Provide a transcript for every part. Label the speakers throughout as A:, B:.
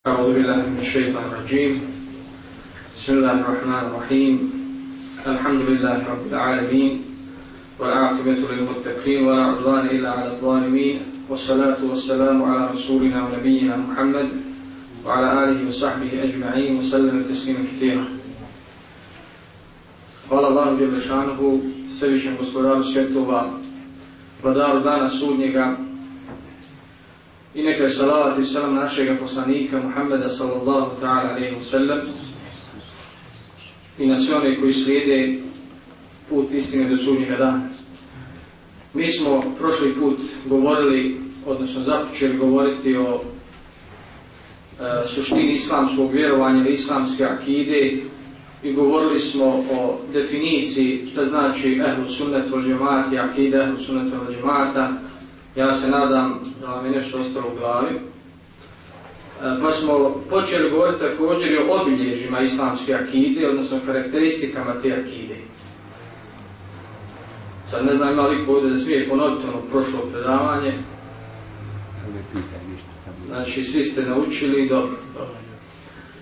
A: أعوذ بالله من الشيطان الرجيم. بسم الله الرحمن الرحيم. الحمد لله رب العالمين والعاقبة للمتقين ولا عدوان إلا على الظالمين والصلاة والسلام على رسولنا ونبينا محمد وعلى آله وصحبه أجمعين وسلم تسليما كثيرا. Hvala Allahu Đelešanuhu, svevišnjem gospodaru svjetova, vladaru dana sudnjega, i neka je salavat i salam našega poslanika Muhammeda sallallahu ta'ala alaihi sallam i na sve one koji slijede put istine do sudnjega dana. Mi smo prošli put govorili, odnosno započeli govoriti o e, suštini islamskog vjerovanja ili islamske akide i govorili smo o definiciji šta znači ehlu sunnet wal džemati, akide ehlu sunnet wal džemata, ja se nadam da vam je nešto ostalo u glavi. E, pa smo počeli govoriti također i o obilježjima islamske akide, odnosno karakteristikama te akide. Sad ne znam ima li ovdje da smije ponoviti ono prošlo predavanje. Znači, svi ste naučili, dobro, dobro.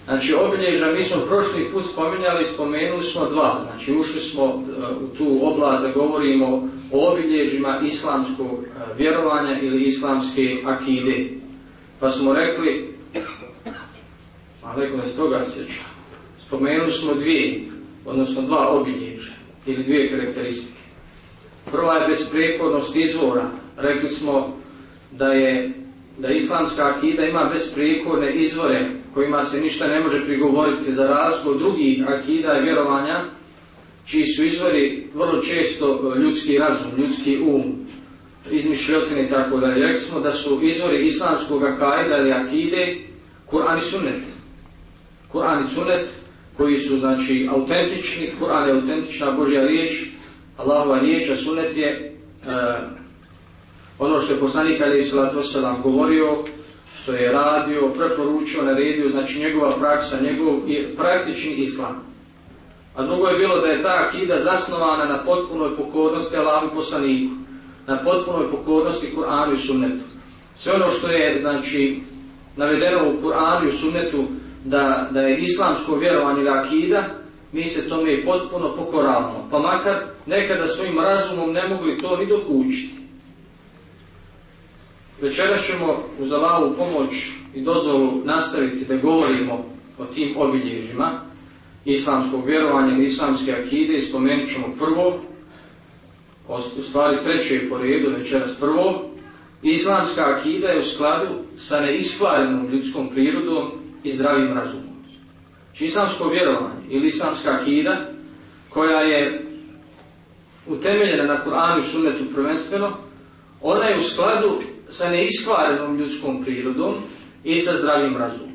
A: Znači, obilježja mi smo prošli put spominjali, spomenuli smo dva. Znači, ušli smo u tu oblast da govorimo obilježjima islamskog vjerovanja ili islamske akide. Pa smo rekli, a neko nas toga sjeća, spomenuli smo dvije, odnosno dva obilježja ili dvije karakteristike. Prva je besprekornost izvora. Rekli smo da je da islamska akida ima besprekorne izvore kojima se ništa ne može prigovoriti za razliku drugih akida i vjerovanja čiji su izvori vrlo često ljudski razum, ljudski um, izmišljotine i tako dalje. Rekli smo da su izvori islamskog akaida ili akide Kur'an i Sunnet. Kur'an i Sunnet koji su znači autentični, Kur'an je autentična Božja riječ, Allahova riječ, a Sunnet je uh, ono što je poslanik Ali Islatu Osalam govorio, što je radio, preporučio, naredio, znači njegova praksa, njegov praktični islam. A drugo je bilo da je ta akida zasnovana na potpunoj pokornosti Allahu poslaniku, na potpunoj pokornosti Kur'anu i Sunnetu. Sve ono što je znači navedeno u Kur'anu i Sunnetu da, da je islamsko vjerovanje ili akida, mi se tome i potpuno pokoravamo. Pa makar nekada svojim razumom ne mogli to ni dokučiti. Večeras ćemo uz Allahovu pomoć i dozvolu nastaviti da govorimo o tim obilježjima islamskog vjerovanja ili islamske akide i spomenut ćemo prvo, u stvari treće po redu, večeras prvo, islamska akida je u skladu sa neiskvarenom ljudskom prirodom i zdravim razumom. Či islamsko vjerovanje ili islamska akida koja je utemeljena na Kur'anu i sunnetu prvenstveno, ona je u skladu sa neiskvarenom ljudskom prirodom i sa zdravim razumom.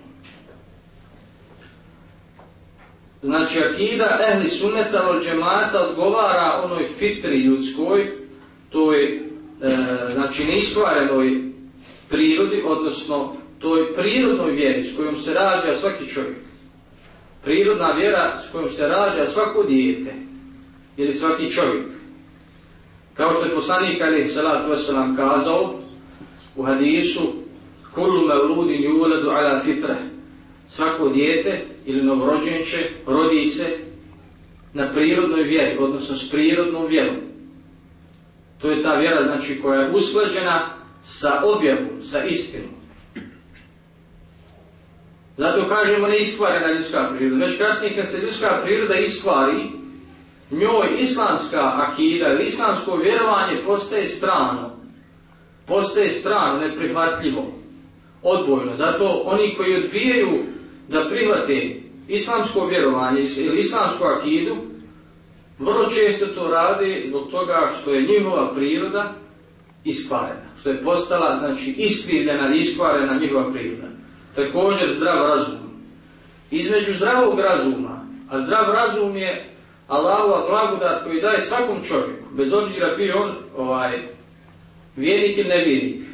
A: Znači, akida ehli sunneta od džemata odgovara onoj fitri ljudskoj, to je e, znači neiskvarenoj prirodi, odnosno toj prirodnoj vjeri s kojom se rađa svaki čovjek. Prirodna vjera s kojom se rađa svako dijete ili svaki čovjek. Kao što je poslanik Ali salatu wasalam kazao u hadisu kullu mevludin yuladu ala fitre svako dijete ili novorođenče rodi se na prirodnoj vjeri, odnosno s prirodnom vjerom. To je ta vjera znači koja je usklađena sa objavom, sa istinom. Zato kažemo ne iskvarena ljudska priroda. Već kasnije kad se ljudska priroda iskvari, njoj islamska akida ili islamsko vjerovanje postaje strano. Postaje strano, neprihvatljivo, odbojno. Zato oni koji odbijaju da prihvate islamsko vjerovanje ili islamsku akidu, vrlo često to rade zbog toga što je njihova priroda iskvarena. Što je postala, znači, iskrivljena, iskvarena njihova priroda. Također zdrav razum. Između zdravog razuma, a zdrav razum je Allahova blagodat koji daje svakom čovjeku, bez obzira bio on ovaj, vjernik ili nevjernik.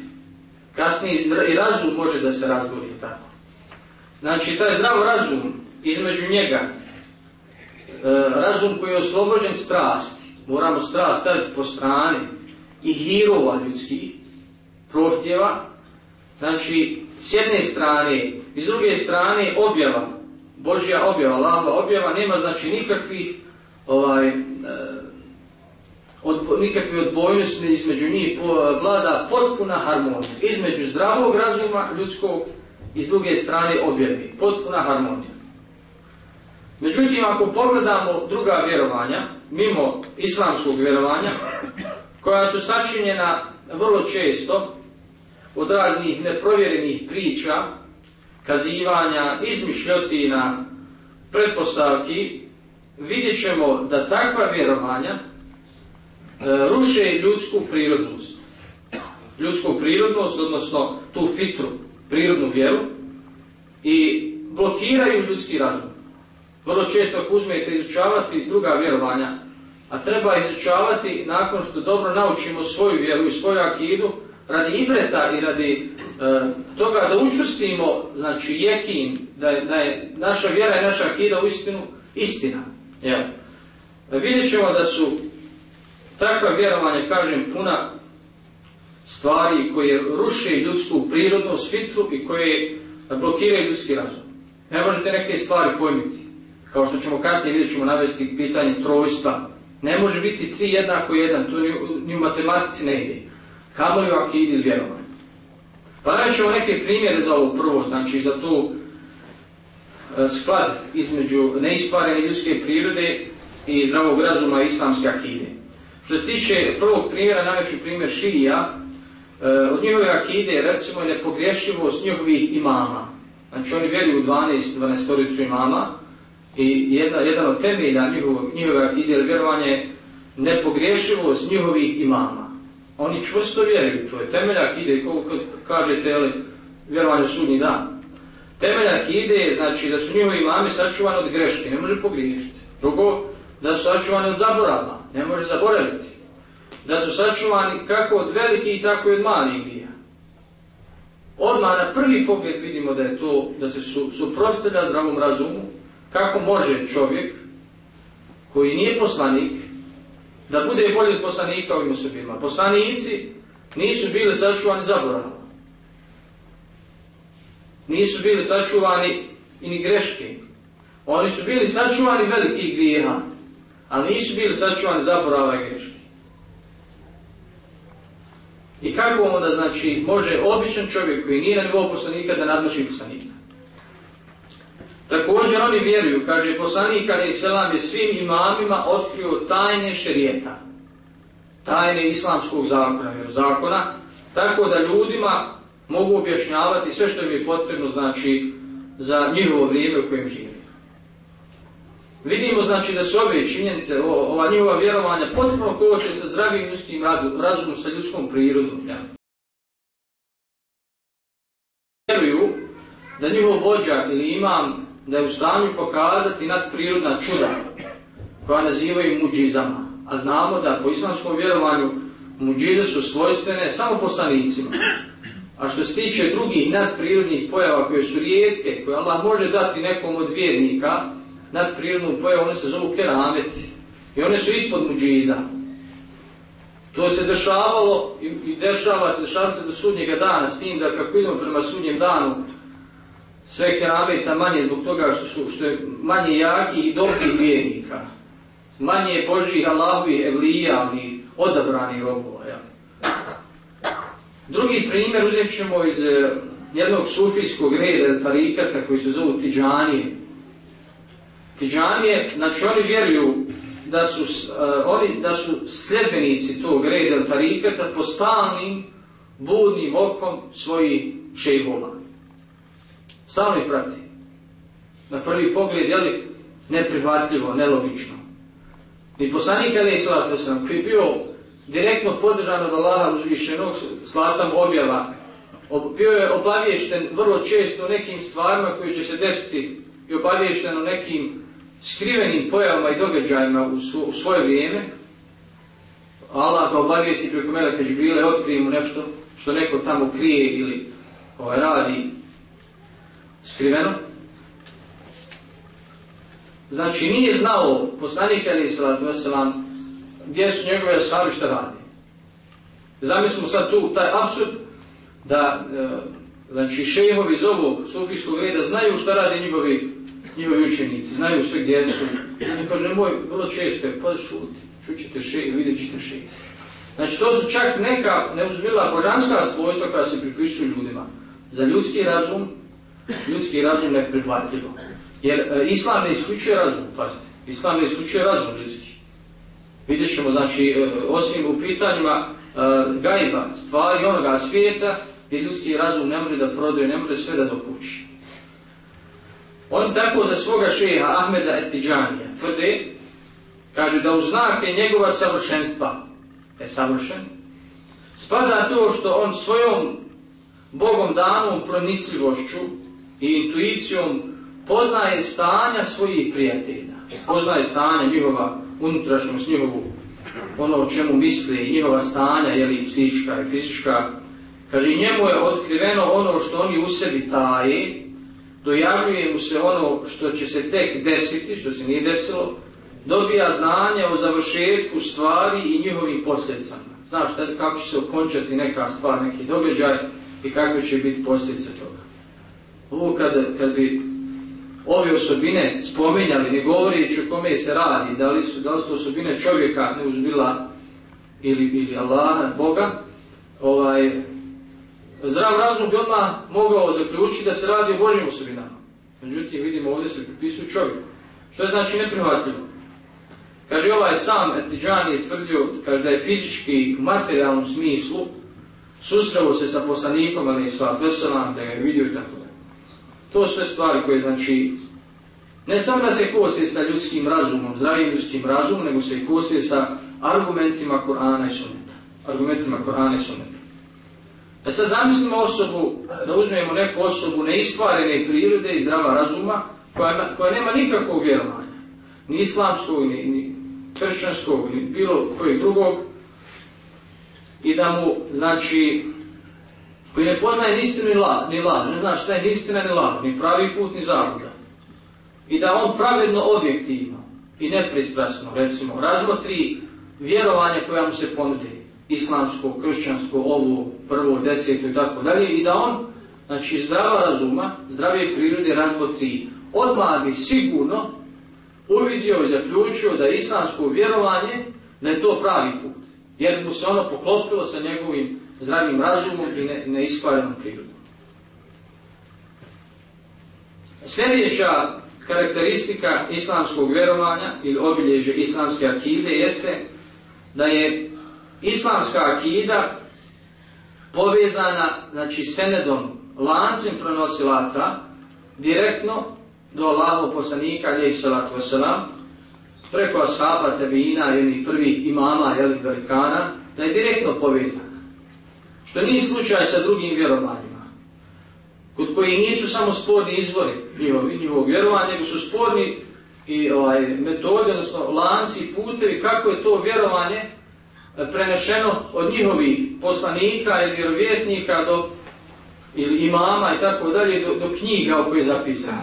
A: Kasnije i razum može da se razgori tako. Znači, taj zdrav razum između njega, e, razum koji je oslobođen strasti, moramo strast staviti po strani i hirova ljudskih prohtjeva, znači, s jedne strane i s druge strane objava, Božja objava, lava objava, nema znači nikakvih ovaj, od, nikakve odbojnosti između njih vlada potpuna harmonija. Između zdravog razuma ljudskog i s druge strane objavi. Potpuna harmonija. Međutim, ako pogledamo druga vjerovanja, mimo islamskog vjerovanja, koja su sačinjena vrlo često od raznih neprovjerenih priča, kazivanja, izmišljotina, pretpostavki, vidjet ćemo da takva vjerovanja ruše ljudsku prirodnost. Ljudsku prirodnost, odnosno tu fitru, prirodnu vjeru i blokiraju ljudski razum. Vrlo često ako uzmete izučavati druga vjerovanja, a treba izučavati nakon što dobro naučimo svoju vjeru i svoju akidu, radi ibreta i radi e, toga da učustimo, znači jekin, da je, da je naša vjera i naša akida u istinu istina. Jel? Vidjet ćemo da su takva vjerovanja, kažem, puna stvari koje ruše ljudsku prirodnost, fitru i koje blokiraju ljudski razum. Ne možete neke stvari pojmiti. Kao što ćemo kasnije vidjet ćemo navesti pitanje trojstva. Ne može biti tri jednako jedan, to ni, u matematici ne ide. Kamo li u akidi ili vjerovanju. Pa ćemo neke primjere za ovo prvo, znači za tu e, sklad između neisparene ljudske prirode i zdravog razuma islamske akide. Što se tiče prvog primjera, najveći primjer šija, e, od njihove akide recimo je nepogrješivost njihovih imama. Znači oni vjeruju u 12, 12 imama, i jedna, jedan od temelja njihovog, njihove akide je nepogriješivost njihovih imama. Oni čvrsto vjeruju, to je temelja akide koliko kažete vjerovanje u sudnji dan. Temelja akide je znači da su njihovi imami sačuvani od greške, ne može pogriješiti. Drugo, da su sačuvani od zaborava, ne može zaboraviti. Da su sačuvani kako od velikih tako i od malih grija. Odmah na prvi pogled vidimo da je to, da se su, suprostavlja zdravom razumu, kako može čovjek koji nije poslanik da bude bolji od poslanika ovim osobima? Poslanici nisu bili sačuvani zaborava. Nisu bili sačuvani i ni greške. Oni su bili sačuvani velikih grijeha, ali nisu bili sačuvani zaborava i greške. I kako onda znači može običan čovjek koji nije na nivou poslanika da nadmoši poslanika? Također oni vjeruju, kaže poslanik Ali Selam je svim imamima otkrio tajne šerijeta, tajne islamskog zakona, zakona, tako da ljudima mogu objašnjavati sve što im je potrebno znači za njihovo vrijeme u kojem žive. Vidimo znači da su ove činjenice, ova njihova vjerovanja potpuno kose sa zdravim ljudskim razumom, sa ljudskom prirodom. Ja. Vjeruju da njihov vođa ili imam da je u stanju pokazati nadprirodna čuda koja nazivaju muđizama. A znamo da po islamskom vjerovanju muđize su svojstvene samo poslanicima. A što se tiče drugih nadprirodnih pojava koje su rijetke, koje Allah može dati nekom od vjernika, nadprirodnu pojavu, one se zovu kerameti. I one su ispod muđiza. To se dešavalo i dešava se, dešava se do sudnjega dana s tim da kako idemo prema sudnjem danu, sve kerameta manje zbog toga što, su, što je manje jaki i dobrih vjernika. Manje je Božih Allahovi evlija i odabrani robova. Ja. Drugi primjer uzet ćemo iz eh, jednog sufijskog reda tarikata koji se zovu Tidžanije. Tidžanije, znači oni vjeruju da su, uh, oni, da su sljedbenici tog reda tarikata po stalnim budnim okom svojih šejhova. Stalno ih prati. Na prvi pogled, je li neprihvatljivo, nelogično. I poslanik Ali Islatu sam, koji je bio direktno podržan od Allaha uzvišenog slatam objava, bio je obavješten vrlo često o nekim stvarima koji će se desiti i obavješten o nekim skrivenim pojavama i događajima u, svoje vrijeme. Allah ga obavijesti preko Meleka Džibrile, otkrije mu nešto što neko tamo krije ili ovaj, radi skriveno. Znači nije znao poslanik Ali Salatu Veselam gdje su njegove ashabi šta radi. Zamislimo sad tu taj absurd da e, znači šehovi iz ovog sufijskog reda znaju šta rade njihovi, njihovi učenici, znaju sve gdje su. On kaže, moj, vrlo često je, pa šuti, čućete šeju, vidjet ćete šeju. Znači to su čak neka neuzmila božanska svojstva koja se pripisuju ljudima. Za ljudski razum, ljudski razum je prihvatljivo. Jer e, islam ne isključuje razum, pazite. Islam ne isključuje razum ljudski. Vidjet ćemo, znači, e, osim u pitanjima e, gajba, stvari onoga svijeta, gdje ljudski razum ne može da prodaje, ne može sve da dokući. On tako za svoga šeha Ahmeda Etidžanija tvrde, kaže da u znake njegova savršenstva, je savršen, spada to što on svojom Bogom danom pronicljivošću i intuicijom poznaje stanja svojih prijatelja, poznaje stanja njihova unutrašnjost, njihovu ono o čemu misli, njihova stanja, jeli psihička i fizička, kaže njemu je otkriveno ono što oni u sebi taje, dojavljuje mu se ono što će se tek desiti, što se nije desilo, dobija znanje o završetku stvari i njihovim posljedicama. Znaš kako će se okončati neka stvar, neki događaj i kakve će biti posljedice toga. Ovo kad, kad bi ove osobine spominjali, ne govorići o kome se radi, da li su, da li su osobine čovjeka neuzbila ili, ili Allaha, Boga, ovaj, zdrav razum bi odmah mogao zaključiti da se radi o Božim osobinama. Međutim, vidimo ovdje se pripisuju čovjeku. Što je znači neprihvatljivo? Kaže, ovaj sam Etidžan je tvrdio kaže, da je fizički u materijalnom smislu susreo se sa poslanikom, ali i sva da ga je vidio i tako da. To sve stvari koje znači ne samo da se kose sa ljudskim razumom, zdravim ljudskim razumom, nego se i kose sa argumentima Korana i Sunneta. Argumentima Korana i Sunneta. Da sad zamislimo osobu, da uzmemo neku osobu neiskvarene prirode i zdrava razuma, koja, koja nema nikakvog vjerovanja, ni islamskog, ni, ni kršćanskog, ni bilo kojeg drugog, i da mu, znači, koji ne poznaje ni istinu ni, la, ni laž, ne zna šta je ni istina ni laž, ni pravi put ni zabuda. I da on pravedno, objektivno i nepristrasno, recimo, razmotri vjerovanje koja mu se ponudi, islamsko, kršćansko, ovo, prvo, deseto i tako dalje, i da on, znači, zdrava razuma, zdravije prirode razmotri, odmah bi sigurno uvidio i zaključio da je islamsko vjerovanje, da je to pravi put jer mu se ono poklopilo sa njegovim zdravim razumom i ne, neiskvarenom prirodom. Sljedeća karakteristika islamskog vjerovanja ili obilježje islamske akide jeste da je islamska akida povezana znači senedom lancem prenosilaca direktno do Allahov poslanika alejhi salatu preko ashaba, tebina ili prvih imama ili velikana, da je direktno povezana. Što nije slučaj sa drugim vjerovanjima, kod koji nisu samo sporni izvori njihovog vjerovanja, nego su sporni i ovaj, metode, odnosno lanci i putevi, kako je to vjerovanje prenešeno od njihovih poslanika ili vjerovjesnika do ili imama i tako dalje, do, do knjiga u kojoj je zapisano.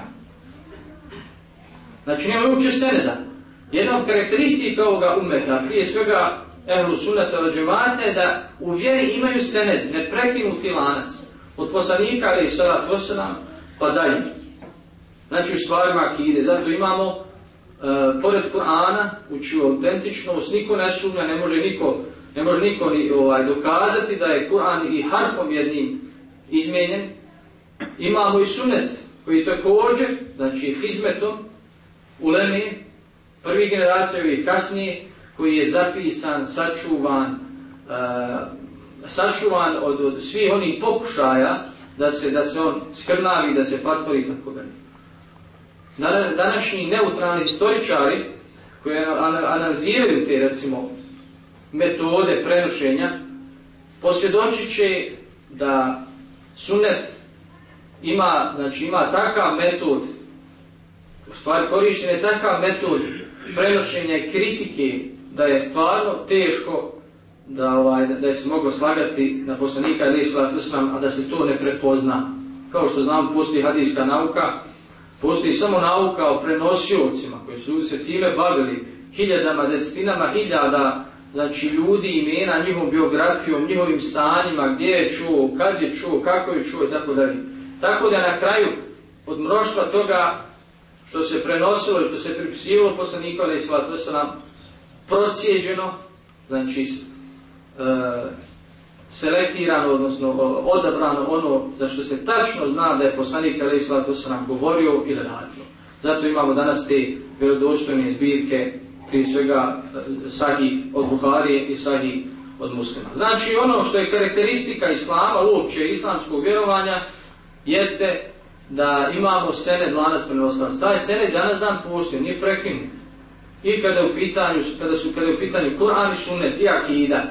A: Znači nema uopće seneda. Jedna od karakteristika ovoga umeta, prije svega ehlu sunata od da u vjeri imaju sened, neprekinuti lanac. Od poslanika ali i salat pa dalje. Znači u stvarima akide. Zato imamo, pored Kur'ana, uči autentičnost, niko ne sumnja, ne može niko, ne može niko ni, ovaj, dokazati da je Kur'an i harfom jednim izmijenjen. Imamo i sunet koji također, znači hizmetom, ulemi, prvi generacija i kasnije, koji je zapisan, sačuvan, uh, sačuvan od, od svih onih pokušaja da se, da se on skrnavi, da se patvori i tako dalje. Današnji neutralni historičari koji analiziraju te recimo metode prenošenja posvjedočit će da sunet ima, znači ima takav metod u stvari korišten je takav metod prenošenje kritike da je stvarno teško da, ovaj, da je se moglo slagati na poslanika ili a da se to ne prepozna. Kao što znam, postoji hadijska nauka, postoji samo nauka o prenosiocima koji su se time bavili hiljadama, desetinama hiljada znači ljudi, imena, njihovom biografijom, njihovim stanjima, gdje je čuo, kad je čuo, kako je čuo i tako dalje. Tako da na kraju od mnoštva toga što se prenosilo i što se pripisivalo poslanika ali i se nam procijeđeno, znači e, selektirano, odnosno odabrano ono za što se tačno zna da je poslanik ali se nam govorio ili radio. Zato imamo danas te vjerodostojne zbirke prije svega e, sahih od Buharije i sahih od muslima. Znači ono što je karakteristika islama, uopće islamskog vjerovanja, jeste da imamo sened lanas prenoslac. Taj sened danas dan postoji, nije prekinut. I kada, u pitanju, kada su kada je u pitanju Kur'an i Sunnet i Akida,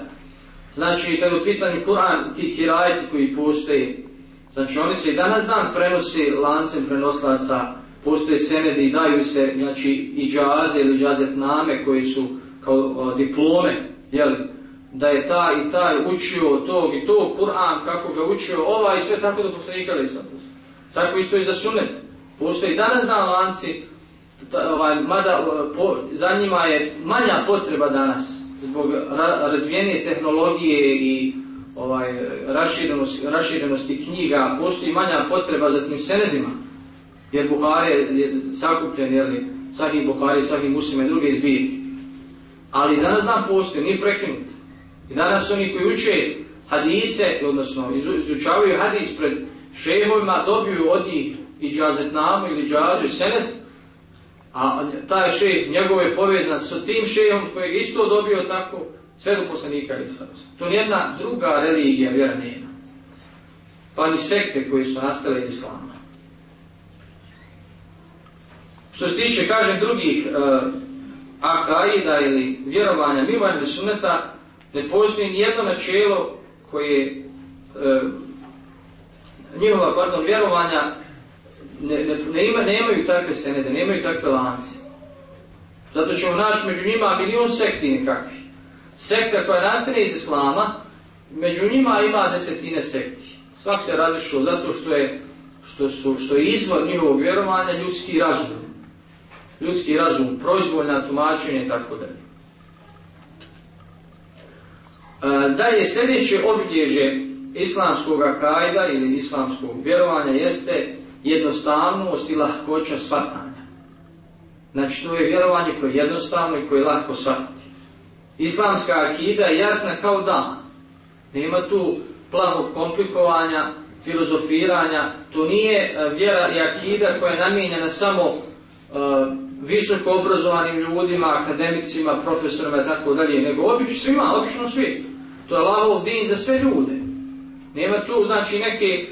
A: znači kada je u pitanju Kur'an, ti kirajti koji postoje, znači oni se i danas dan prenose lancem prenoslaca postoje senede i daju se znači, i džaze ili džazetname koji su kao diplome, jeli, da je taj i taj učio tog i tog Kur'an, kako ga učio ovaj i sve tako da poslanika sam. Tako isto i za sunet. Postoji danas na lanci, ovaj, mada po, za njima je manja potreba danas zbog ra, razvijenije tehnologije i ovaj, raširenosti, raširenosti knjiga, postoji manja potreba za tim senedima jer Buhari je sakupljen, jer sahih Buhari, sahih muslima i druge zbirke. Ali danas dan postoji, nije prekinut. I danas oni koji uče hadise, odnosno izučavaju hadis pred šehovima, dobiju od njih i džazetnamu ili džazu i senet, a taj šeh njegov je povezan sa tim šehom kojeg isto dobio tako, sve do poslanika Isausa. To nijedna druga religija vjera nema. Pa ni sekte koji su nastale iz islama. Što se tiče, kažem, drugih uh, akaida ili vjerovanja mimo ili suneta, ne postoji nijedno načelo koje uh, njihova, pardon, vjerovanja ne, ne, ima, nemaju takve senede, nemaju takve lance. Zato ćemo naći među njima milion sekti nekakvi. Sekta koja nastane iz Islama, među njima ima desetine sekti. Svak se različilo zato što je, što, su, što je izvor njihovog vjerovanja ljudski razum ljudski razum, proizvoljna tumačenje i tako dalje. E, da je sljedeće obilježje islamskog akajda ili islamskog vjerovanja jeste jednostavnost i lahkoća shvatanja. Znači to je vjerovanje koje je jednostavno i koje je lahko shvatiti. Islamska akida je jasna kao dan. Nema tu plahog komplikovanja, filozofiranja. To nije e, vjera i akida koja je namijenjena samo uh, visoko obrazovanim ljudima, akademicima, profesorima i tako dalje, nego obično svima, obično svi. To je Allahov din za sve ljude. Nema tu znači neke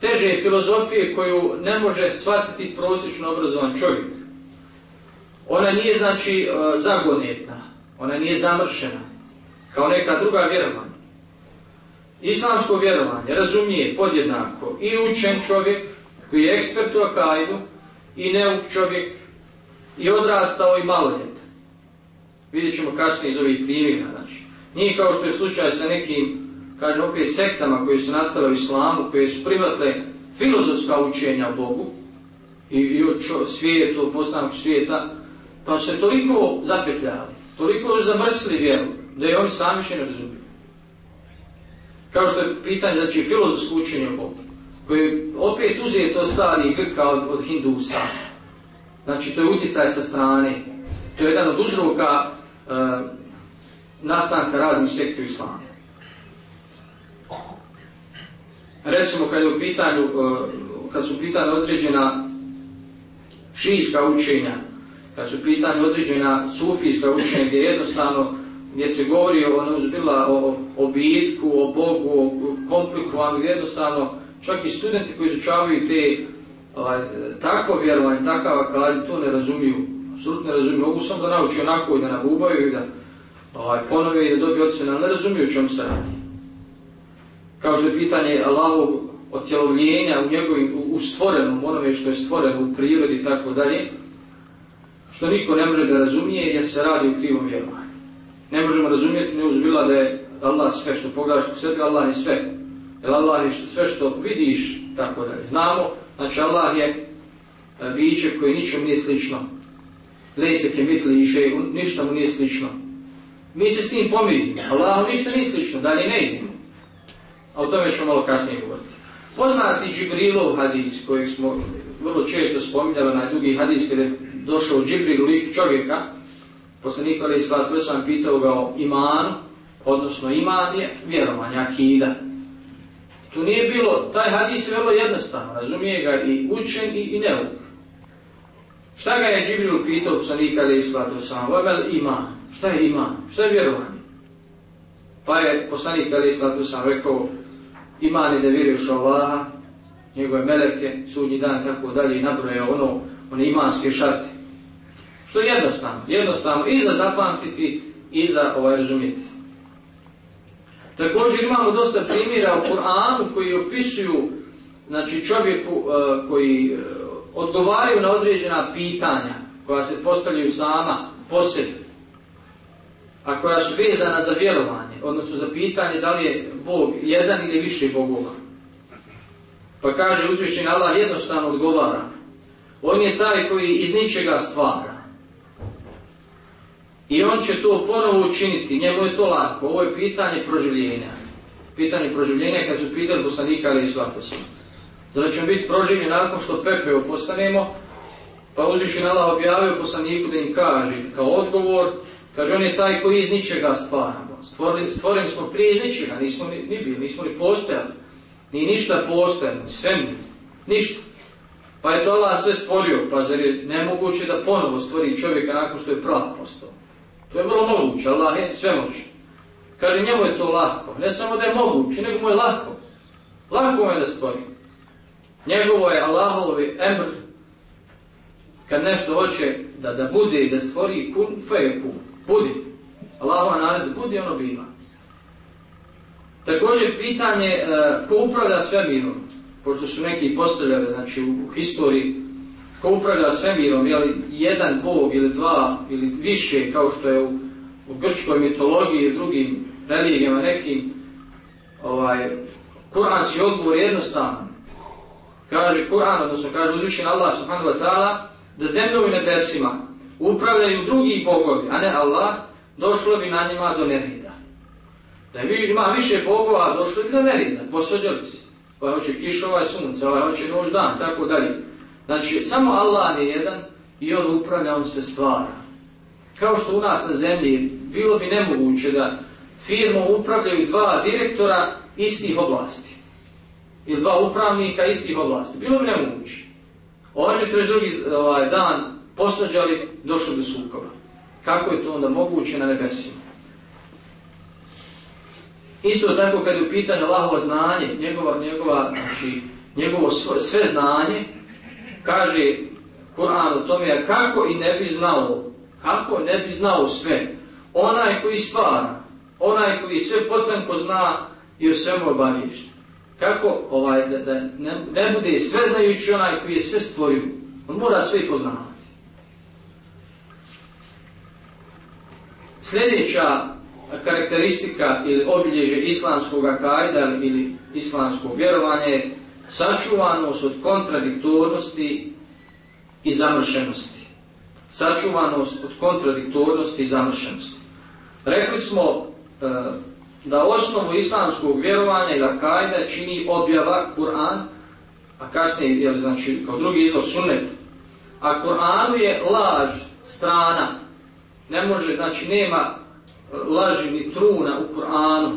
A: teže filozofije koju ne može shvatiti prosječno obrazovan čovjek. Ona nije znači e, zagonetna, ona nije zamršena, kao neka druga vjerovanja. Islamsko vjerovanje razumije podjednako i učen čovjek koji je ekspert u akajdu i neuk čovjek i odrastao i maloljet. Vidjet ćemo kasnije iz ovih primjera. Znači. Nije kao što je slučaj sa nekim, kažem opet, sektama koji su nastale u islamu, koje su privatle filozofska učenja o Bogu i, i o svijetu, o postanku svijeta, pa se toliko zapetljali, toliko zamrsli vjeru, da je oni sami še ne razumiju. Kao što je pitanje, znači, filozofsko učenje o Bogu, koje opet uzije to stari Grka od, od Hindusa, Znači, to je utjecaj sa strane. To je jedan od uzroka e, nastanka raznih sekti u islamu. Recimo, kad, je u pitanju, e, kad su u pitanju određena šijska učenja, kad su u pitanju određena sufijska učenja, gdje jednostavno gdje se govori o, neuzbila, o, o bitku, o Bogu, o komplikovanju, jednostavno čak i studenti koji izučavaju te ovaj, takvo vjerovanje, takav akad, to ne razumiju, apsolutno ne razumiju, mogu samo da nauči onako da nabubaju i da ovaj, ponove i da dobiju ocjene, ali ne razumiju čemu se radi. Kao što je pitanje Allahovog otjelovljenja u njegovim, u, stvorenom, onome što je stvoreno u prirodi i tako dalje, što niko ne može da razumije jer se radi u krivom vjerovanju. Ne možemo razumjeti ne uzbila da je Allah sve što pogledaš u sebi, Allah je sve. Jer Allah je sve što vidiš, tako dalje. Znamo Znači Allah je e, biće koje ničem nije slično. Lejse ke mitli i ništa mu nije slično. mi se s tim pomirimo. Allahu ništa nije slično, dalje ne idemo. A o tome ćemo malo kasnije govoriti. Poznati Džibrilov hadis, kojeg smo vrlo često spominjali na drugi hadis, kada je došao Džibril lik čovjeka, poslanik Ali Islat sam pitao ga o imanu, odnosno iman je vjerovanje, akida. Tu nije bilo, taj hadis je vrlo jednostavno, razumije ga i učen i, i neuk. Šta ga je Džibril pitao poslanik Ali Islat vemel iman, šta je iman, šta je vjerovanje? Pa je poslanik Ali Islat sam rekao, iman je da vjeruješ Allaha, njegove meleke, sudnji dan, tako dalje, i nabroje ono, one imanske šarte. Što je jednostavno, jednostavno i za zapamtiti i za ovaj razumjeti. Također imamo dosta primjera u Kur'anu koji opisuju znači čovjeku uh, koji uh, odgovaraju na određena pitanja koja se postavljaju sama posebno, a koja su vezana za vjerovanje, odnosno za pitanje da li je Bog jedan ili više Bogova. Pa kaže uzvišen Allah jednostavno odgovara. On je taj koji iz ničega stvara. I on će to ponovo učiniti, njemu je to lako. Ovo je pitanje proživljenja. Pitanje proživljenja kad su pitali poslanika ali i svatosti. Znači ćemo biti proživljeni nakon što pepeo postanemo, pa uzvišen Allah objavio poslaniku da im kaže kao odgovor, kaže on je taj koji iz ničega stvaramo. Stvorili, stvoreni smo prije iz ničega, nismo ni, ni bili, nismo ni postojali. Ni ništa postojali, sve mi, ništa. Pa je to Allah sve stvorio, pa zar je nemoguće da ponovo stvori čovjeka nakon što je prav postao. To je vrlo moguće, Allah je sve moće. Kaže, njemu je to lako. Ne samo da je moguće, nego mu je lako. Lako mu je da stvori. Njegovo je Allahovi emr. Kad nešto hoće da, da bude i da stvori kun feku, budi. Allahova nared, budi ono biva. Također pitanje uh, ko upravlja svemirom, pošto su neki postavljali znači, u, u historiji, ko upravlja svemirom, je li jedan bog ili dva ili više, kao što je u, u grčkoj mitologiji i drugim religijama nekim, ovaj, kuranski odgovor je jednostavan. Kaže Kur'an, odnosno kaže uzvišen Allah subhanahu wa ta'ala, da zemljom i nebesima upravljaju drugi bogovi, a ne Allah, došlo bi na njima do nerida. Da vi ima više bogova, došlo bi do nerida, posveđali se. Ovaj hoće kišova i sunce, ovaj hoće noć dan, tako dalje. Znači, samo Allah je jedan i on upravlja, on se stvara. Kao što u nas na zemlji bilo bi nemoguće da firmu upravljaju dva direktora istih oblasti. Ili dva upravnika istih oblasti. Bilo bi nemoguće. Oni bi se već drugi ovaj, dan posvađali, došli do sukoba. Kako je to onda moguće na nebesima? Isto tako kad je u pitanju Allahovo znanje, njegova, njegova, znači, njegovo sve znanje, kaže Kur'an o tome, kako i ne bi znao, kako ne bi znao sve, onaj koji stvara, onaj koji sve potanko zna i o svemu obavješta. Kako ovaj, da, da ne, ne bude sve znajući onaj koji je sve stvorio, on mora sve poznavati. Sljedeća karakteristika ili obilježe islamskog akajda ili islamskog vjerovanja je sačuvanost od kontradiktornosti i zamršenosti. Sačuvanost od kontradiktornosti i zamršenosti. Rekli smo e, da osnovu islamskog vjerovanja ili akajda čini objava Kur'an, a kasnije, jel, znači, kao drugi izvor sunnet. A Kur'anu je laž, strana, ne može, znači nema laži ni truna u Kur'anu.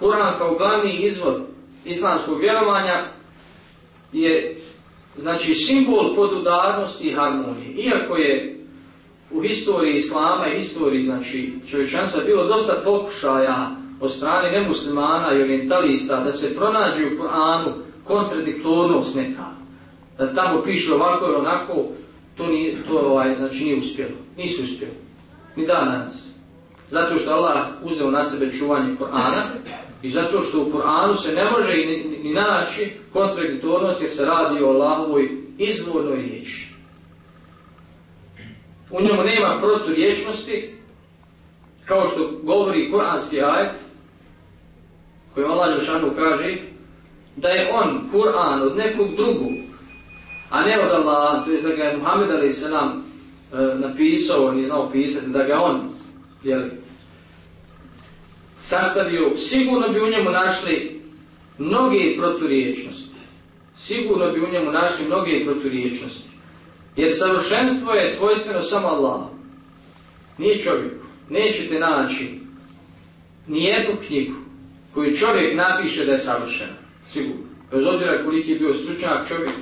A: Kur'an kao glavni izvor islamskog vjerovanja je znači simbol podudarnosti i harmonije. Iako je u historiji islama i historiji znači čovječanstva bilo dosta pokušaja od strane nemuslimana i orientalista da se pronađe u Kur'anu kontradiktornost neka. Da tamo piše ovako ili onako, to, nije, to ovaj, znači nije uspjelo. Nisu uspjeli. Ni danas. Zato što Allah uzeo na sebe čuvanje Kur'ana i zato što u Kur'anu se ne može ni, ni, naći kontradiktornost jer se radi o Allahovoj izvornoj riječi. U njemu nema proturječnosti kao što govori Kur'anski ajet koji Allah Jošanu kaže da je on Kur'an od nekog drugog a ne od Allaha, to je da ga je Muhammed a.s. E, napisao, nije znao pisati, da ga on jeli, sastavio, sigurno bi u njemu našli mnoge proturječnosti. Sigurno bi u njemu našli mnoge proturječnosti. Jer savršenstvo je svojstveno samo Allah. Nije čovjeku. Nećete naći nijednu knjigu koju čovjek napiše da je savršena. Sigurno. Bez obzira koliki je bio stručnjak čovjek,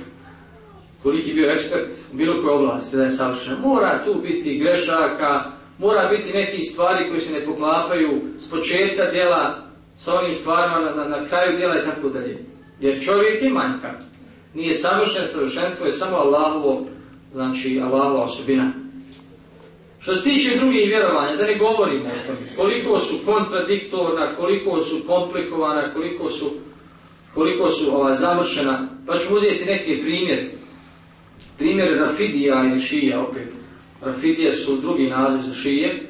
A: koliki je bio ekspert u bilo kojoj oblasti da je savršen. Mora tu biti grešaka, mora biti neki stvari koji se ne poklapaju s početka djela sa onim stvarima na, na, na kraju djela i tako dalje. Jer čovjek je manjka. Nije savršen, savršenstvo je samo Allahovo, znači Allahova osobina. Što se tiče drugih vjerovanja, da ne govorimo o tome, koliko su kontradiktorna, koliko su komplikovana, koliko su, koliko su ova, zamršena, pa ću uzeti neke primjere. Primjer Rafidija ili Šija, opet. Rafidije su drugi naziv za Šije.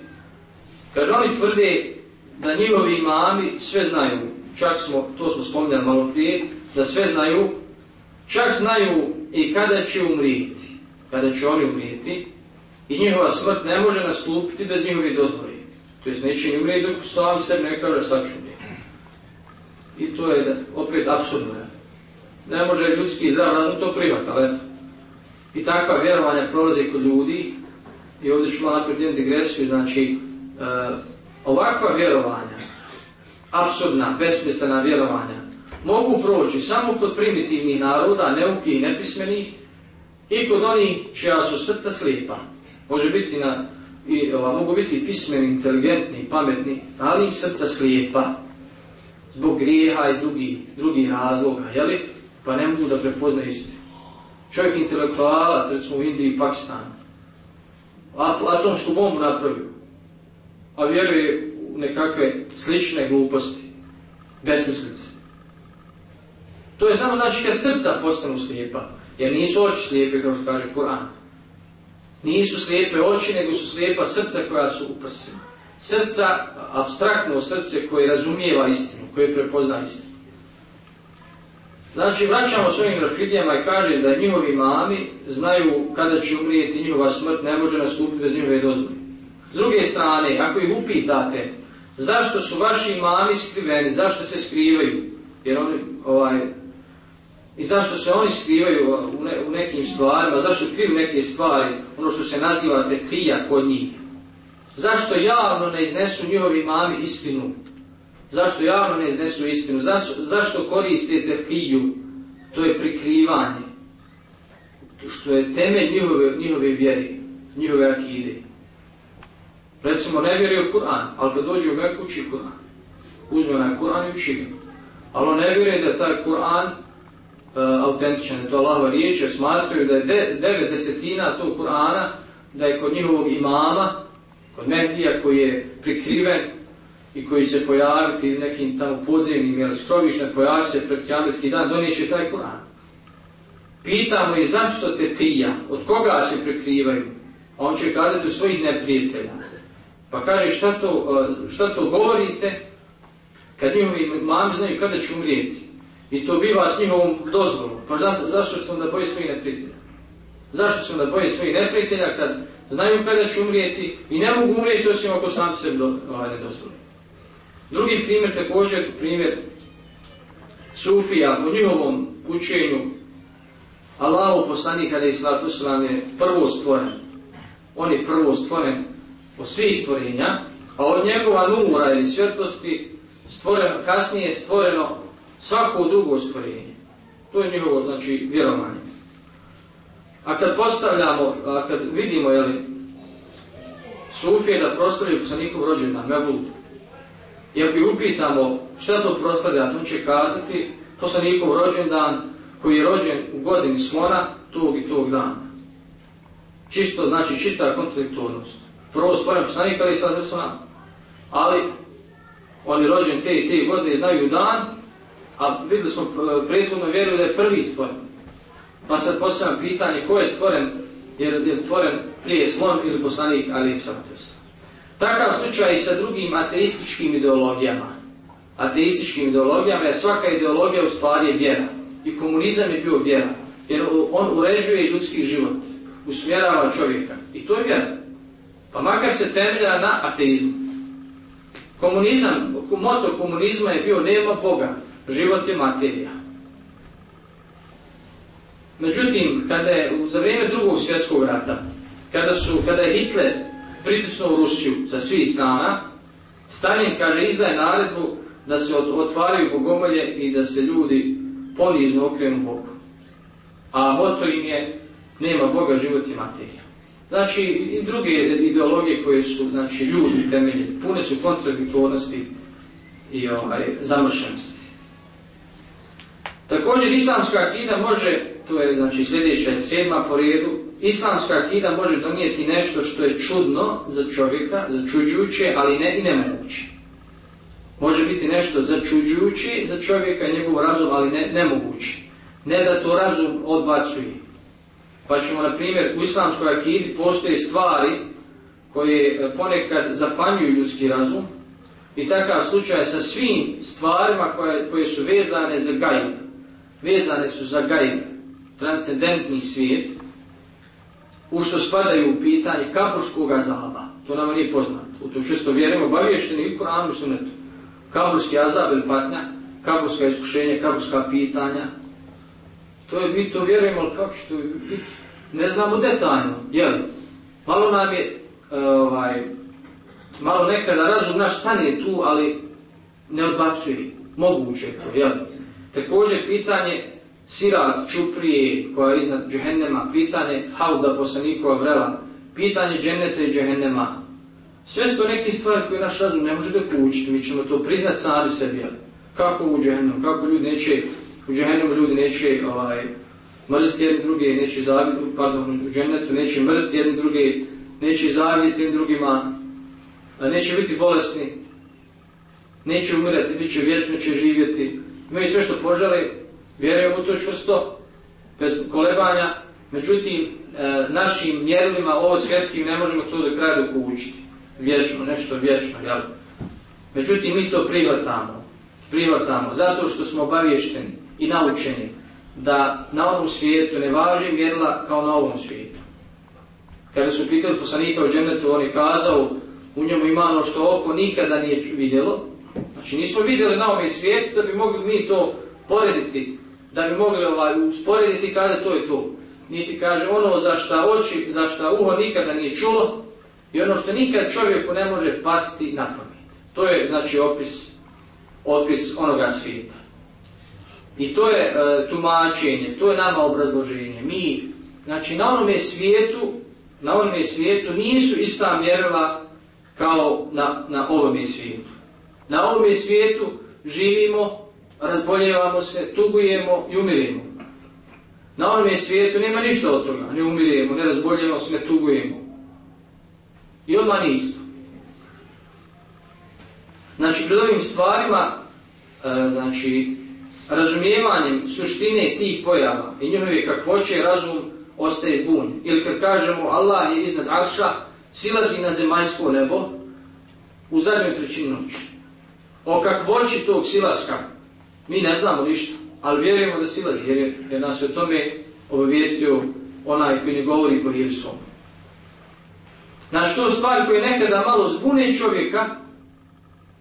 A: Kaže, oni tvrde da njihovi imami sve znaju. Čak smo, to smo spominjali malo prije, da sve znaju. Čak znaju i kada će umrijeti. Kada će oni umrijeti. I njihova smrt ne može nastupiti bez njihovi dozvoli. To jest neće ni umrijeti dok sam sebi ne kaže sad ću I to je opet absurdno. Ne može ljudski zdrav razum to privati, ali eto. I takva vjerovanja prolaze kod ljudi i ovdje ću malo napraviti jednu digresiju, znači e, ovakva vjerovanja, absurdna, besmislena vjerovanja, mogu proći samo kod primitivnih naroda, neukih i nepismenih, i kod onih čija su srca slijepa. Može biti na, i, ova, mogu biti pismeni, inteligentni, pametni, ali im srca slijepa. Zbog grijeha i drugih, drugih razloga, jeli? Pa ne mogu da prepoznaju istinu. Čovjek intelektualac, recimo u Indiji i Pakistanu, atomsku bombu napravio, a vjeruje u nekakve slične gluposti, besmislice. To je samo znači kad srca postanu slijepa, jer nisu oči slijepe kao što kaže Koran. Nisu slijepe oči, nego su slijepa srca koja su uprsljena. Srca, abstraktno srce koje razumijeva istinu, koje prepozna istinu. Znači, vraćamo svojim grafitijama i kaže da njihovi mami znaju kada će umrijeti njihova smrt, ne može nastupiti bez njihove dozvore. S druge strane, ako ih upitate zašto su vaši mami skriveni, zašto se skrivaju, jer oni, ovaj, i zašto se oni skrivaju u, ne, u nekim stvarima, zašto kriju neke stvari, ono što se nazivate krija kod njih. Zašto javno ne iznesu njihovi mami istinu, Zašto javno ne iznesu istinu? Zašto, zašto koristite hiju? To je prikrivanje. Što je temelj njihove, njihove vjere, njihove akide. Recimo, ne vjeruje u Kur'an, ali kad dođe u Meku uči Kur'an. Uzme na Kur'an i uči ga. Ali on ne vjeruje da je taj Kur'an uh, autentičan, da je to Allahova riječ, jer smatruju da je de, devet desetina tog Kur'ana, da je kod njihovog imama, kod Mehdija koji je prikriven, i koji se pojaviti nekim tamo podzemnim ili skrovišnjak pojavi se pred kjamerski dan, donijeće taj Kur'an. Pitamo i zašto te tija, od koga se prekrivaju? A on će kazati u svojih neprijatelja. Pa kaže šta to, šta to govorite kad njihovi mami znaju kada će umrijeti. I to biva s njihovom dozvolom. Pa zašto, zašto su onda boji svojih neprijatelja? Zašto su onda boji svojih neprijatelja kad znaju kada će umrijeti i ne mogu umrijeti osim ako sam se do, ovaj, ne dozvoli. Drugi primjer također, primjer Sufija u njihovom učenju Allahu poslanik je islatu je prvo stvoren. On je prvo stvoren od svih stvorenja, a od njegova nura ili svjetlosti stvoreno, kasnije je stvoreno svako drugo stvorenje. To je njihovo znači, vjerovanje. A kad postavljamo, a kad vidimo jeli, Sufije da proslavljaju poslanikov rođendan, Mevlud, i ako upitamo šta to proslavlja, to će kazati poslanikov rođendan koji je rođen u godini slona tog i tog dana. Čisto, znači čista kontradiktornost. Prvo stvoren poslanik ali sad slona, ali on je rođen te i te godine znaju dan, a videli smo e, prethodno vjeruju da je prvi stvoren. Pa sad postavljam pitanje ko je stvoren, jer je stvoren prije slon ili poslanik ali sad Takav slučaj i sa drugim ateističkim ideologijama. Ateističkim ideologijama je svaka ideologija u stvari je vjera. I komunizam je bio vjera. Jer on uređuje ljudski život. Usmjerava čovjeka. I to je vjera. Pa makar se temelja na ateizmu. Komunizam, moto komunizma je bio nema Boga, život je materija. Međutim, kada je za vrijeme drugog svjetskog rata, kada, su, kada je Hitler pritisnuo Rusiju sa svih strana, Stalin, kaže, izdaje naredbu da se otvaraju bogomolje i da se ljudi ponizno okrenu Bogu. A moto im je nema Boga, život i materija. Znači, i druge ideologije koje su, znači, ljudi temelje, pune su kontradiktornosti i ovaj, zamršenosti. Također, islamska akida može, to je znači sljedeća sedma po redu, islamska akida može donijeti nešto što je čudno za čovjeka, začuđujuće, ali ne i nemoguće. Može biti nešto začuđujuće za čovjeka, njegov razum, ali ne, nemoguće. Ne da to razum odbacuje. Pa ćemo, na primjer, u islamskoj akidi postoje stvari koje e, ponekad zapanjuju ljudski razum i takav slučaj sa svim stvarima koje, koje su vezane za gajb. Vezane su za gajb, transcendentni svijet, u što spadaju u pitanje kaburskog azaba. To nama nije poznato. U to često vjerujemo, obavješteni i Koranu su neto. Kaburski azab ili patnja, kaburska iskušenja, kaburska pitanja. To je, mi to vjerujemo, ali kako će to biti? Ne znamo detaljno, jel? Malo nam je, ovaj, malo nekada razum naš stane tu, ali ne odbacuje. Moguće je to, jel? Također pitanje sirat čuprije koja je iznad džehennema, pitanje hauda poslanikova vrela, pitanje dženeta i džehennema. Sve su to neke stvari koje naš razum ne može da poučiti, mi ćemo to priznat sami sebi. Kako u džehennemu, kako ljudi neće, u džehennemu ljudi neće ovaj, mrziti jedni druge, neće zaviti, pardon, u džennetu neće mrziti jedni druge, neće zaviti jedni drugima, neće biti bolesni, neće umirati, bit će vječno, će živjeti. Imaju sve što požele, vjerujemo u to čvrsto, bez kolebanja, međutim, e, našim mjerilima, ovo svjetskim, ne možemo to do kraja dokučiti. Vječno, nešto vječno, jel? Međutim, mi to privatamo, privatamo, zato što smo obavješteni i naučeni da na ovom svijetu ne važi mjerila kao na ovom svijetu. Kada su pitali poslanika u džennetu, on je kazao, u njemu ima ono što oko nikada nije vidjelo. Znači nismo vidjeli na ovom svijetu da bi mogli mi to porediti da bi mogli ovaj, usporediti kada to je to. Niti kaže ono za šta oči, za šta uho nikada nije čulo i ono što nikad čovjeku ne može pasti na pamet. To je znači opis, opis onoga svijeta. I to je e, tumačenje, to je nama obrazloženje. Mi, znači na onome svijetu, na onome svijetu nisu ista mjerila kao na, na ovome svijetu. Na ovome svijetu živimo razboljevamo se, tugujemo i umiremo. Na onome svijetu nema ništa od toga. Ne umiremo, ne razboljevamo se, ne tugujemo. I odmah isto. Znači, pred ovim stvarima, e, znači, razumijevanjem suštine tih pojava i njihove kakvoće razum ostaje zbun. Ili kad kažemo Allah je iznad Arša, silazi na zemaljsko nebo u zadnjoj trećini noći. O kakvoći tog silaska mi ne znamo ništa, ali vjerujemo da silazi, jer, je, jer nas je o tome obavijestio onaj koji ne govori po Hirskom. Znači, to stvari koje nekada malo zbune čovjeka,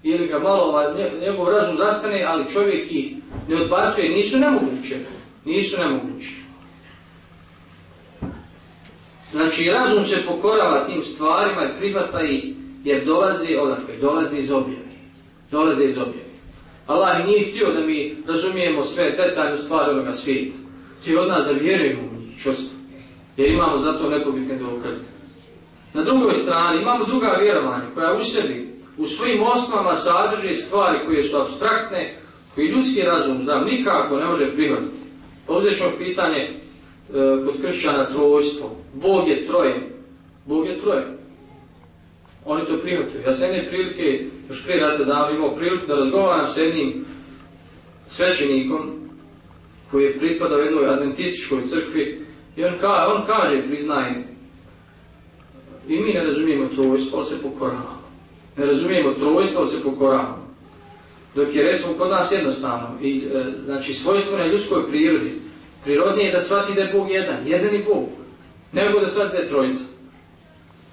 A: ili ga malo njegov razum zastane, ali čovjek ih ne odbacuje, nisu nemoguće. Nisu nemoguće. Znači, razum se pokorava tim stvarima i prihvata ih, jer dolazi odakle, dolazi iz objave. Dolaze iz objave. Allah nije htio da mi razumijemo sve detaljne stvari onoga svijeta. Htio od nas da vjerujemo u njih, čosto. Jer imamo za to nepobitne dokaze. Na drugoj strani imamo druga vjerovanja koja u sebi, u svojim osnovama sadrži stvari koje su abstraktne, koji ljudski razum znam nikako ne može prihvatiti. Ovdje ćemo pitanje e, kod kršćana trojstvo. Bog je troje. Bog je troje. Oni to prihvataju. Ja sam jedne prilike, još prije rata davno imao priliku da razgovaram s jednim svećenikom koji je pripadao jednoj adventističkoj crkvi i on, ka, on kaže, priznaje, i mi ne razumijemo trojstvo, ali se pokoravamo. Ne razumijemo trojstvo, ali se pokoravamo. Dok je recimo kod nas jednostavno, i, e, znači svojstveno ljudskoj prirodi, prirodnije je da shvati da je Bog jedan, jedan i Bog, nego da shvati da je trojica.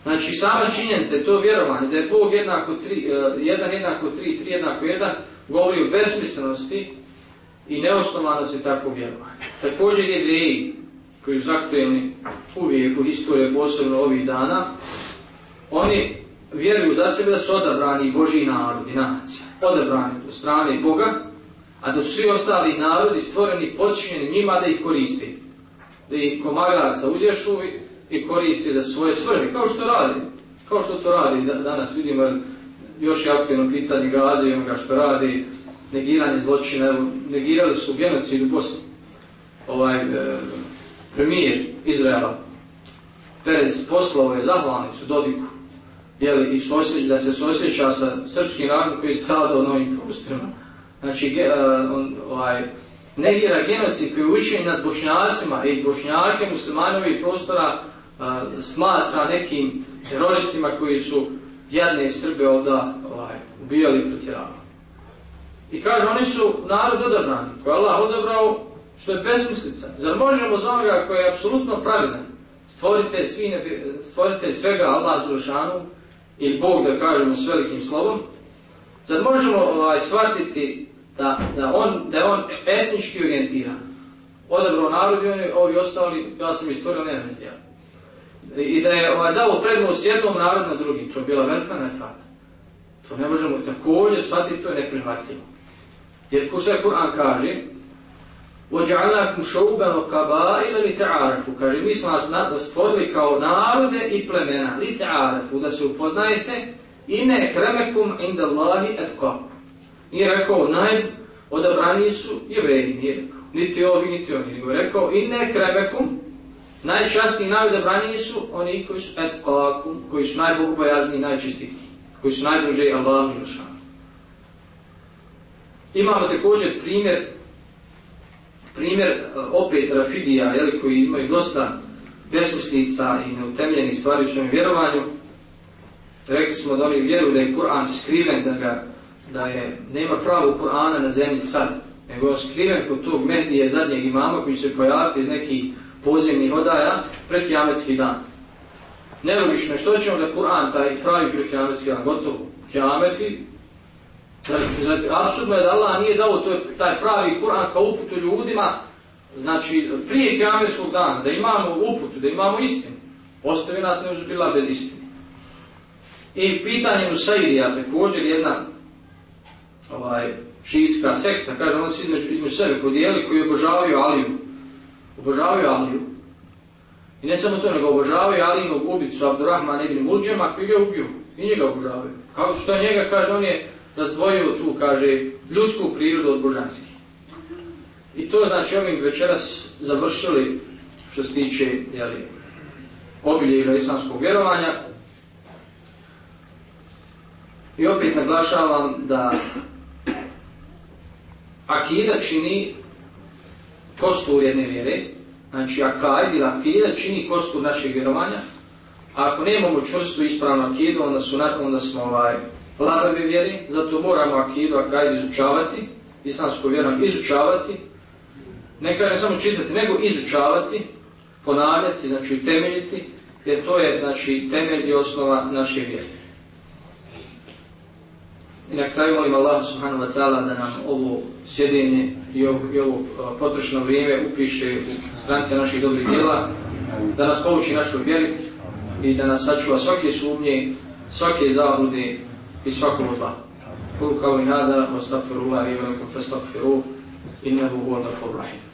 A: Znači sama činjenica to vjerovanje da je Bog jednako tri, e, jedan jednako tri, tri jednako jedan, govori o besmislenosti i neosnovanosti takvog vjerovanja. Također jevreji koji su aktuelni uvijek u historiji, posebno ovih dana, oni vjeruju za sebe da su odabrani Božji narod i nacija. Odabrani od strane Boga, a da su svi ostali narodi stvoreni počinjeni njima da ih koristi. Da ih komagarca uzješu i koristi za svoje svrhe, kao što radi. Kao što to radi danas vidimo još je aktivno pitanje Gaze i onoga što radi negiranje zločina, negirali su genocid u Bosni. Ovaj, e, premijer Izraela, Perez poslao je zahvalnicu Dodiku, jeli, i da se sosjeća sa srpskim narodom koji je stradao na ovim prostorima. Znači, ge, uh, on, ovaj, negira genocid koji učini nad bošnjacima i bošnjake muslimanovih prostora smatra nekim teroristima koji su jadne Srbe ovda ovaj, ubijali i protjeravali. I kaže, oni su narod odabrani, koji je Allah odabrao, što je besmislica. Zar možemo za onoga koji je apsolutno pravidan, stvorite, svi stvorite svega Allah Zulušanu, ili Bog da kažemo s velikim slovom, zar možemo ovaj, shvatiti da, da, on, da je on etnički orijentiran? Odabrao narod i oni, ovi ostali, ja sam istvorio ja I da je ovaj, dao prednost jednom narodu na drugim, to je bila velika nepravda. To ne možemo također shvatiti, to je neprihvatljivo. Jer ko što Kur'an kaže, وَجَعَلَاكُمْ شَوْبًا وَقَبَائِلَ لِتَعَارَفُ Kaže, mi smo vas stvorili kao narode i plemena, لِتَعَارَفُ, da se upoznajete, i ne kremekum inda Allahi etqakum. Nije rekao, najodabraniji su jevreji, nije rekao. Niti ovi, niti oni, nego rekao, i ne kremekum, najčasniji, najodabraniji su oni koji su etqakum, koji su najbogobojazniji i najčistiti, koji su najbliže Allahu i Imamo također primjer primjer e, opet Rafidija, jeli, koji imaju dosta besmislica i neutemljenih stvari u svojom vjerovanju. Rekli smo da oni vjeruju da je Kur'an skriven, da, ga, da je, nema pravo Kur'ana na zemlji sad, nego je skriven kod tog Mehdije zadnjeg imama koji se pojaviti iz nekih podzemnih odaja pred kiametski dan. Nelogično je što ćemo da Kur'an taj pravi pred kiametski dan, gotovo kiameti, Znači, apsurdno je da Allah nije dao to, taj pravi Kur'an kao uputu ljudima, znači prije kjamerskog dana, da imamo uputu, da imamo istinu. Ostavi nas ne bila bez istine. I pitanje Nusairija također jedna ovaj, šiitska sekta, kaže on se između sebe podijeli koji obožavaju Aliju. Obožavaju Aliju. I ne samo to, nego obožavaju Alijinog ubicu Abdurrahman ibn Mulđema koji ga ubiju. I njega obožavaju. Kao što je njega, kaže, on je razdvojio tu, kaže, ljudsku prirodu od božanskih. I to znači ovim večeras završili što se tiče jeli, obilježa islamskog vjerovanja. I opet naglašavam da akida čini kostur jedne vjere, znači akajd ili akida čini kostur našeg vjerovanja, a ako nemamo čvrstu ispravnu akidu, onda, su, onda smo ovaj, vjeri, zato moramo akidu, akajd izučavati, islamsku vjeru izučavati, ne kažem samo čitati, nego izučavati, ponavljati, znači temeljiti, jer to je znači temelj i osnova naše vjere. I na kraju molim Allah subhanahu wa ta'ala da nam ovo sjedinje i ovo, potrošeno vrijeme upiše u stranice naših dobrih djela, da nas povuči našu vjeru i da nas sačuva svake sumnje, svake zablude i svakog zla. Kul kao i nada, ostagfirullah i velikom festagfiruh, innehu huwa rahim.